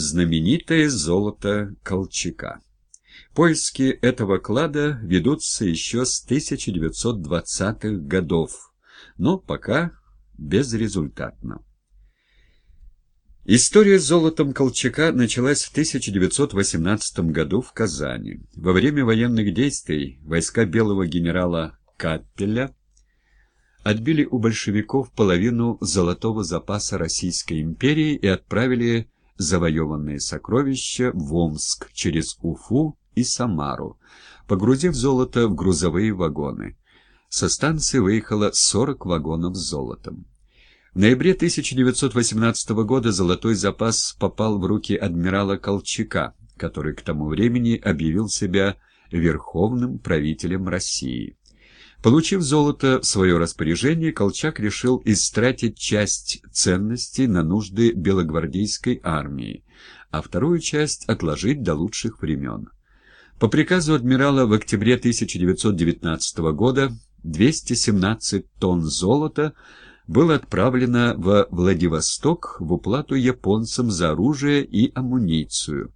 Знаменитое золото Колчака. Поиски этого клада ведутся еще с 1920-х годов, но пока безрезультатно. История с золотом Колчака началась в 1918 году в Казани. Во время военных действий войска белого генерала Каппеля отбили у большевиков половину золотого запаса Российской империи и отправили завоеванные сокровища в Омск через Уфу и Самару, погрузив золото в грузовые вагоны. Со станции выехало 40 вагонов с золотом. В ноябре 1918 года золотой запас попал в руки адмирала Колчака, который к тому времени объявил себя верховным правителем России. Получив золото в свое распоряжение, Колчак решил истратить часть ценностей на нужды белогвардейской армии, а вторую часть отложить до лучших времен. По приказу адмирала в октябре 1919 года 217 тонн золота было отправлено во Владивосток в уплату японцам за оружие и амуницию.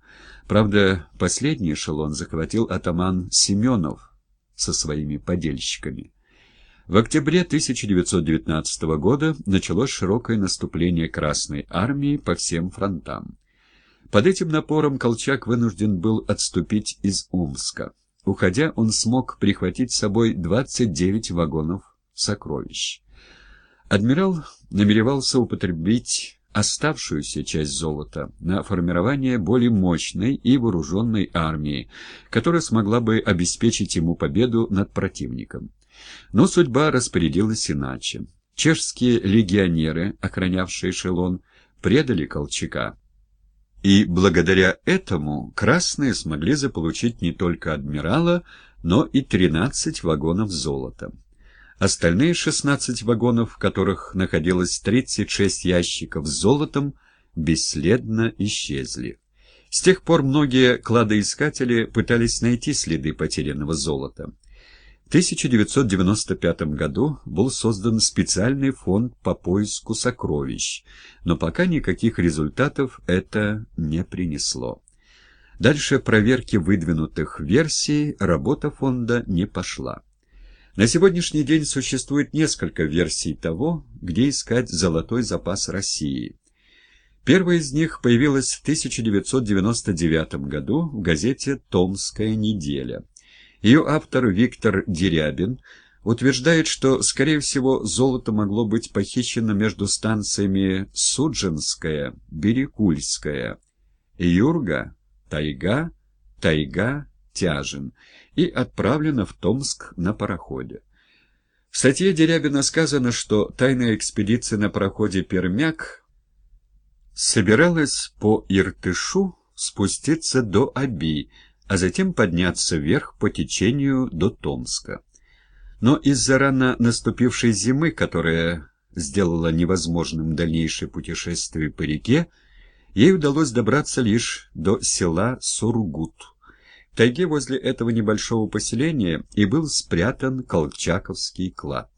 Правда, последний эшелон захватил атаман Семенов, со своими подельщиками. В октябре 1919 года началось широкое наступление Красной Армии по всем фронтам. Под этим напором Колчак вынужден был отступить из Омска. Уходя, он смог прихватить с собой 29 вагонов сокровищ. Адмирал намеревался употребить оставшуюся часть золота на формирование более мощной и вооруженной армии, которая смогла бы обеспечить ему победу над противником. Но судьба распорядилась иначе. Чешские легионеры, охранявшие эшелон, предали Колчака. И благодаря этому красные смогли заполучить не только адмирала, но и 13 вагонов золота. Остальные 16 вагонов, в которых находилось 36 ящиков с золотом, бесследно исчезли. С тех пор многие кладоискатели пытались найти следы потерянного золота. В 1995 году был создан специальный фонд по поиску сокровищ, но пока никаких результатов это не принесло. Дальше проверки выдвинутых версий работа фонда не пошла. На сегодняшний день существует несколько версий того, где искать золотой запас России. Первая из них появилась в 1999 году в газете «Томская неделя». Ее автор Виктор Дерябин утверждает, что, скорее всего, золото могло быть похищено между станциями Судженская, Берекульская, Юрга, Тайга, Тайга, Тяжин и отправлено в Томск на пароходе. В статье Дерябина сказано, что тайная экспедиция на пароходе «Пермяк» собиралась по Иртышу спуститься до Аби, а затем подняться вверх по течению до Томска. Но из-за рано наступившей зимы, которая сделала невозможным дальнейшее путешествие по реке, ей удалось добраться лишь до села Сургут. Тайге возле этого небольшого поселения и был спрятан Колчаковский клад.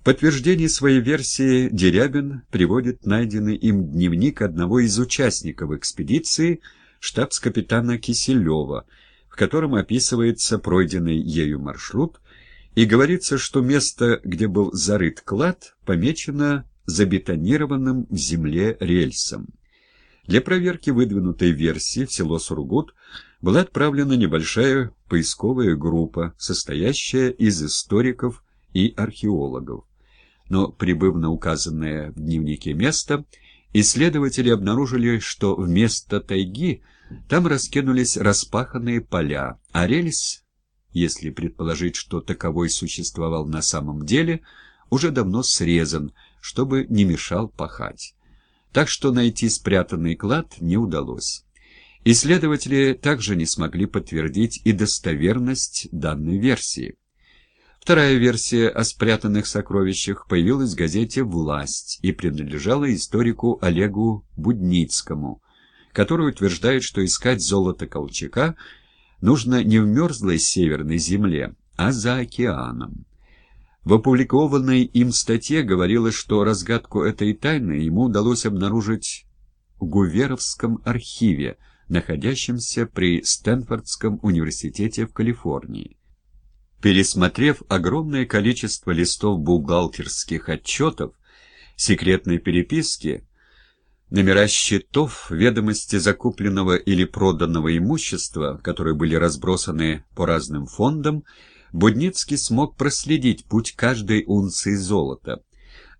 В подтверждение своей версии Дерябин приводит найденный им дневник одного из участников экспедиции, штабс-капитана Киселева, в котором описывается пройденный ею маршрут и говорится, что место, где был зарыт клад, помечено забетонированным в земле рельсом. Для проверки выдвинутой версии в село Сургут была отправлена небольшая поисковая группа, состоящая из историков и археологов. Но, прибыв на указанное в дневнике место, исследователи обнаружили, что вместо тайги там раскинулись распаханные поля, а рельс, если предположить, что таковой существовал на самом деле, уже давно срезан, чтобы не мешал пахать. Так что найти спрятанный клад не удалось. Исследователи также не смогли подтвердить и достоверность данной версии. Вторая версия о спрятанных сокровищах появилась в газете «Власть» и принадлежала историку Олегу Будницкому, который утверждает, что искать золото Колчака нужно не в мерзлой северной земле, а за океаном. В опубликованной им статье говорилось, что разгадку этой тайны ему удалось обнаружить в Гуверовском архиве, находящемся при Стэнфордском университете в Калифорнии. Пересмотрев огромное количество листов бухгалтерских отчетов, секретной переписки, номера счетов, ведомости закупленного или проданного имущества, которые были разбросаны по разным фондам, Будницкий смог проследить путь каждой унции золота.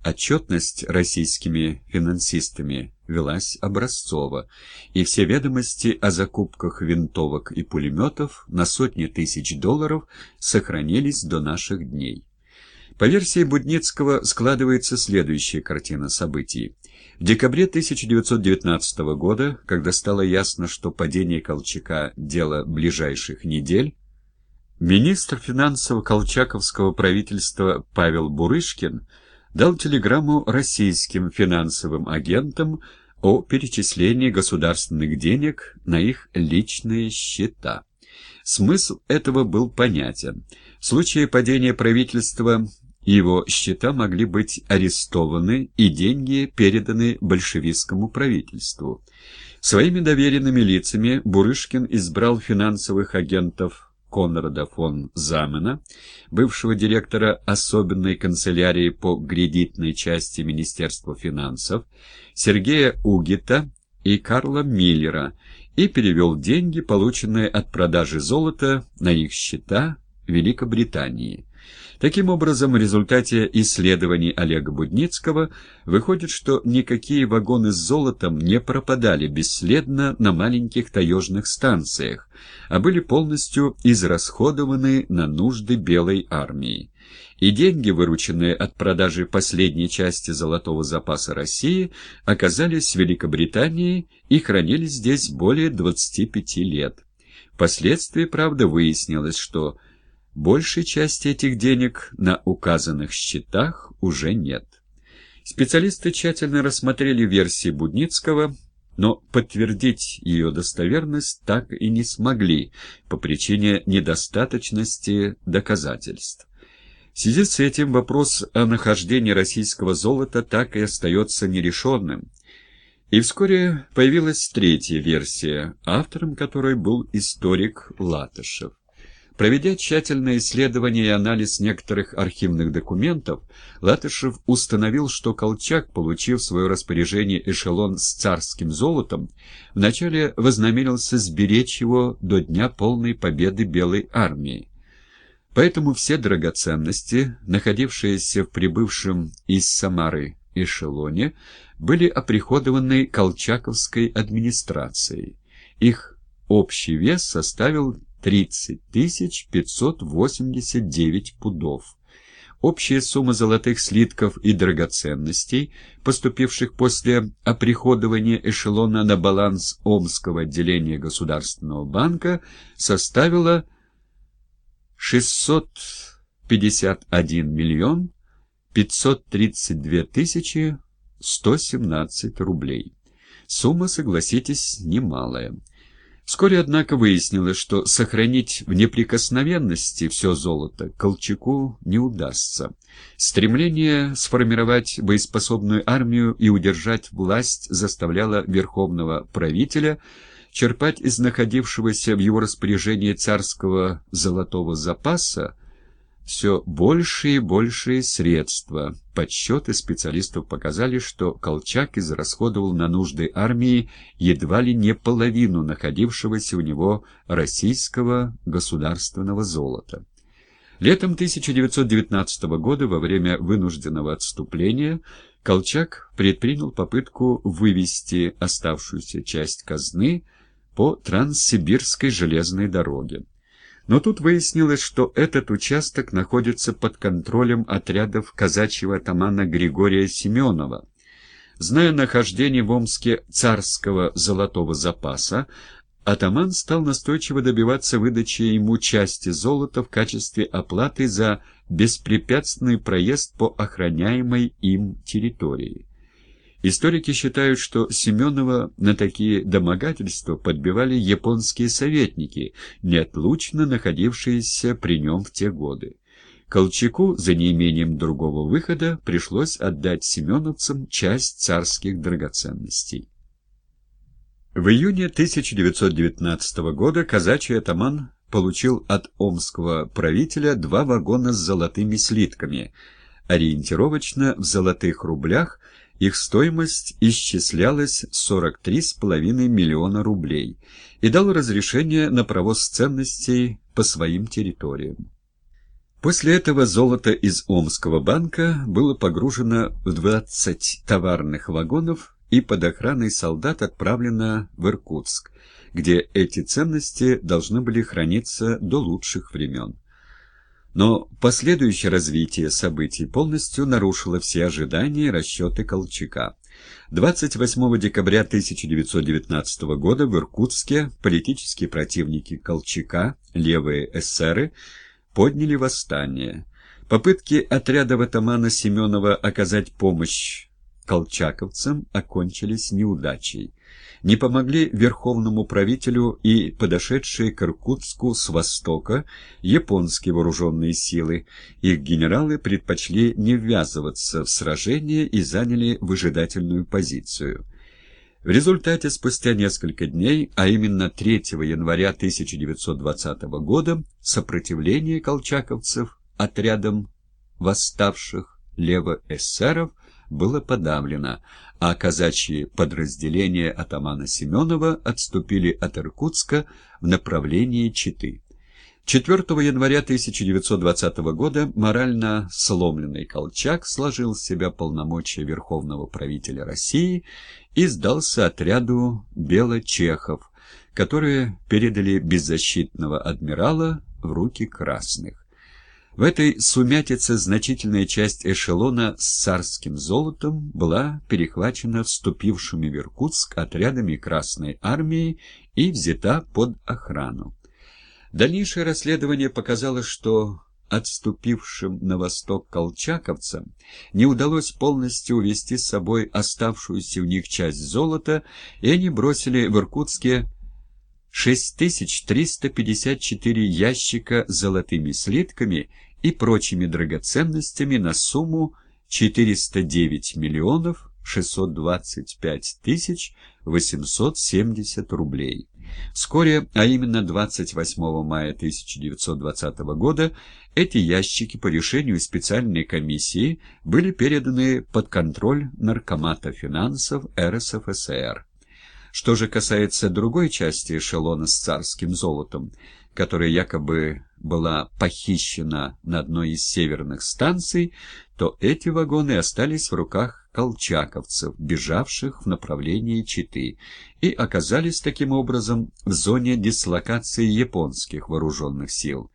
Отчетность российскими финансистами велась образцово, и все ведомости о закупках винтовок и пулеметов на сотни тысяч долларов сохранились до наших дней. По версии Будницкого складывается следующая картина событий. В декабре 1919 года, когда стало ясно, что падение Колчака – дело ближайших недель, министр финансов колчаковского правительства Павел Бурышкин дал телеграмму российским финансовым агентам о перечислении государственных денег на их личные счета. Смысл этого был понятен. В случае падения правительства его счета могли быть арестованы и деньги переданы большевистскому правительству. Своими доверенными лицами Бурышкин избрал финансовых агентов Конрада фон Замена, бывшего директора особенной канцелярии по кредитной части Министерства финансов, Сергея Угита и Карла Миллера, и перевел деньги, полученные от продажи золота, на их счета Великобритании. Таким образом, в результате исследований Олега Будницкого выходит, что никакие вагоны с золотом не пропадали бесследно на маленьких таежных станциях, а были полностью израсходованы на нужды Белой армии. И деньги, вырученные от продажи последней части золотого запаса России, оказались в Великобритании и хранились здесь более 25 лет. Впоследствии, правда, выяснилось, что Большей части этих денег на указанных счетах уже нет. Специалисты тщательно рассмотрели версии Будницкого, но подтвердить ее достоверность так и не смогли по причине недостаточности доказательств. В связи с этим вопрос о нахождении российского золота так и остается нерешенным. И вскоре появилась третья версия, автором которой был историк Латышев. Проведя тщательное исследование и анализ некоторых архивных документов, Латышев установил, что Колчак, получив свое распоряжение эшелон с царским золотом, вначале вознамерился сберечь его до дня полной победы Белой армии. Поэтому все драгоценности, находившиеся в прибывшем из Самары эшелоне, были оприходованы колчаковской администрацией. Их общий вес составил 30 589 пудов. Общая сумма золотых слитков и драгоценностей, поступивших после оприходования эшелона на баланс Омского отделения Государственного банка, составила 651 миллион 532 тысячи 117 рублей. Сумма, согласитесь, немалая. Вскоре, однако, выяснилось, что сохранить в неприкосновенности все золото Колчаку не удастся. Стремление сформировать боеспособную армию и удержать власть заставляло верховного правителя черпать из находившегося в его распоряжении царского золотого запаса все большие и большие средства. Подсчеты специалистов показали, что Колчак израсходовал на нужды армии едва ли не половину находившегося у него российского государственного золота. Летом 1919 года, во время вынужденного отступления, Колчак предпринял попытку вывести оставшуюся часть казны по Транссибирской железной дороге. Но тут выяснилось, что этот участок находится под контролем отрядов казачьего атамана Григория Семенова. Зная нахождение в Омске царского золотого запаса, атаман стал настойчиво добиваться выдачи ему части золота в качестве оплаты за беспрепятственный проезд по охраняемой им территории. Историки считают, что Семенова на такие домогательства подбивали японские советники, неотлучно находившиеся при нем в те годы. Колчаку, за неимением другого выхода, пришлось отдать семеновцам часть царских драгоценностей. В июне 1919 года казачий атаман получил от омского правителя два вагона с золотыми слитками. Ориентировочно в золотых рублях их стоимость исчислялась 43,5 миллиона рублей и дал разрешение на провоз ценностей по своим территориям. После этого золото из Омского банка было погружено в 20 товарных вагонов и под охраной солдат отправлено в Иркутск, где эти ценности должны были храниться до лучших времен. Но последующее развитие событий полностью нарушило все ожидания и расчеты Колчака. 28 декабря 1919 года в Иркутске политические противники Колчака, левые эсеры, подняли восстание. Попытки отряда атамана Семенова оказать помощь колчаковцам окончились неудачей. Не помогли верховному правителю и подошедшие к Иркутску с востока японские вооруженные силы. Их генералы предпочли не ввязываться в сражение и заняли выжидательную позицию. В результате спустя несколько дней, а именно 3 января 1920 года, сопротивление колчаковцев отрядом восставших левоэсеров было подавлено, а казачьи подразделения атамана Семенова отступили от Иркутска в направлении Читы. 4 января 1920 года морально сломленный Колчак сложил с себя полномочия верховного правителя России и сдался отряду белочехов, которые передали беззащитного адмирала в руки красных. В этой сумятице значительная часть эшелона с царским золотом была перехвачена вступившими в Иркутск отрядами Красной Армии и взята под охрану. Дальнейшее расследование показало, что отступившим на восток колчаковцам не удалось полностью увести с собой оставшуюся у них часть золота, и они бросили в Иркутске 6354 ящика золотыми слитками и прочими драгоценностями на сумму 409 миллионов 625 тысяч 870 рублей. Вскоре, а именно 28 мая 1920 года, эти ящики по решению специальной комиссии были переданы под контроль Наркомата финансов РСФСР. Что же касается другой части эшелона с царским золотом, которая якобы была похищена на одной из северных станций, то эти вагоны остались в руках колчаковцев, бежавших в направлении Читы, и оказались таким образом в зоне дислокации японских вооруженных сил.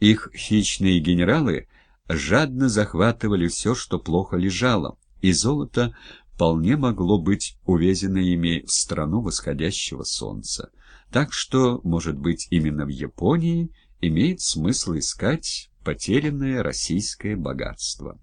Их хищные генералы жадно захватывали все, что плохо лежало, и золото вполне могло быть увезено ими в страну восходящего солнца. Так что, может быть, именно в Японии имеет смысл искать потерянное российское богатство.